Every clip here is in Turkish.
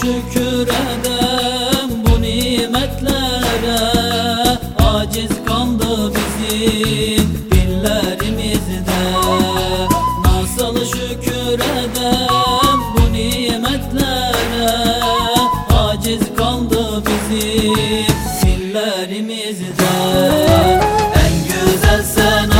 şükür edem bu nimetlere. Aciz kaldı bizim dillerimizde. Nasıl şükür edem bu nimetlere. Aciz kaldı bizim dillerimizde. En güzel senalar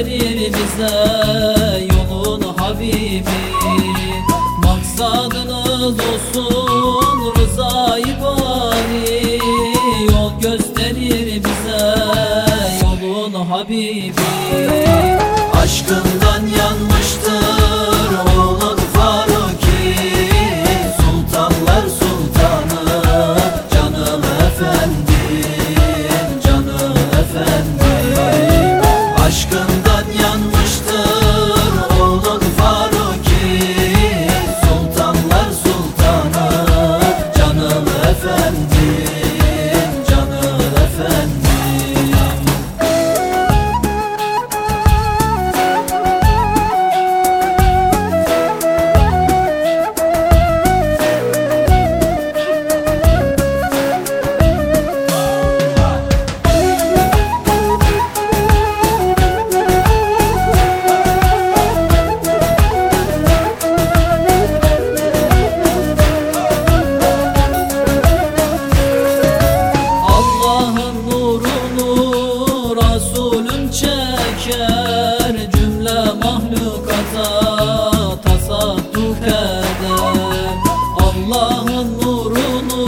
gösterir bize yolun Habibi. Maksadınız olsun rızayı bari. Yol gösterir bize yolun Habibi çeker Cümle mahlukata tasadduk eder Allah'ın nurunu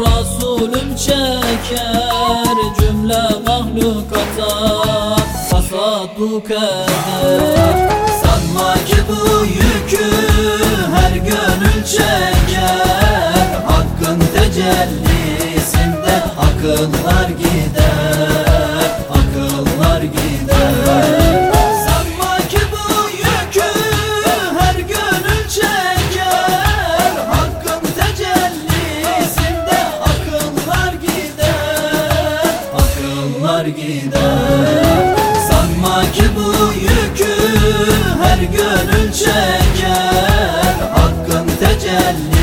Resulüm çeker Cümle mahlukata tasadduk eder Sanma ki bu yükü gider Sanma ki bu yükü her gönül çeker. Hakkın tecelli